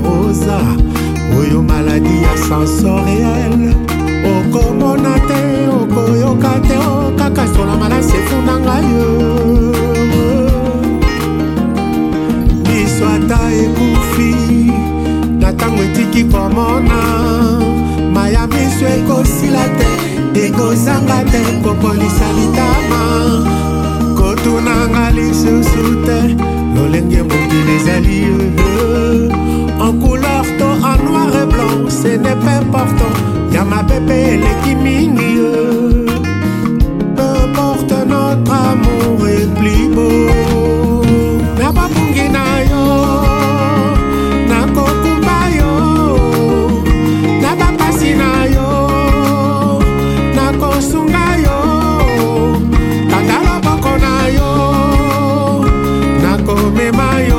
rosa oyo maladi ya sensoriel okomona te okoyoka te okaka sola malasi efunda ngai miso ata ekufi na ntango etiki komona maya miso ekosila te ekozanga te kokolisa litama kotunanga lisusu te lolenge mokili ezali important ya mapepe eleki mingi peu porte notre amour epli beau na babungi na yo nakokumba yo na bapasi na yo nakosunga yo kata loboko na yo nakomema yo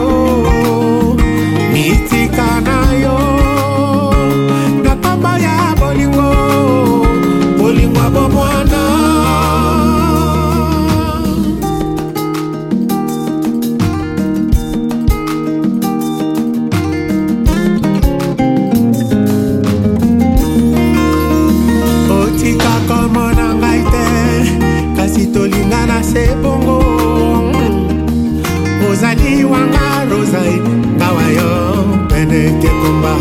kasi tolinga na se bongo ozali wanga rosae ngawa yo pene kekomba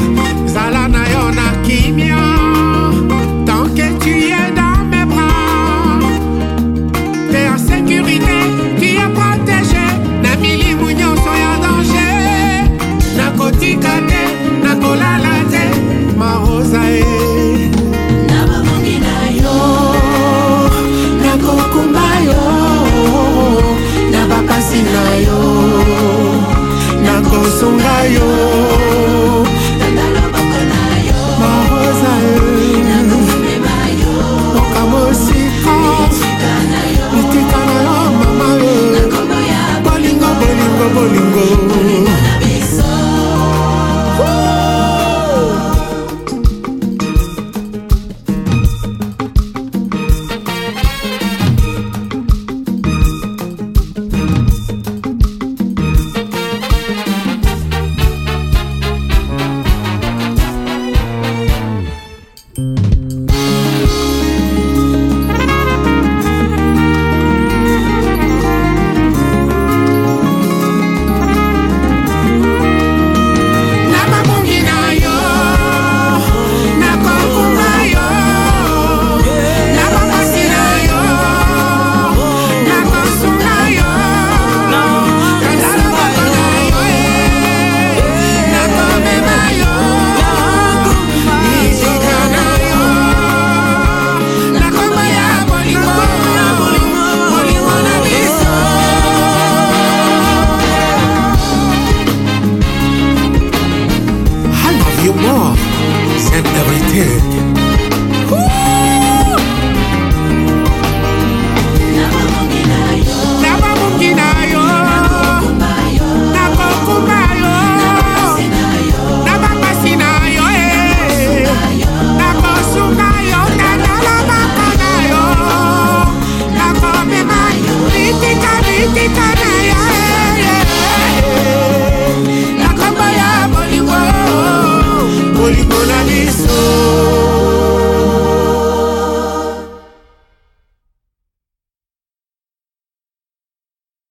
Yeah.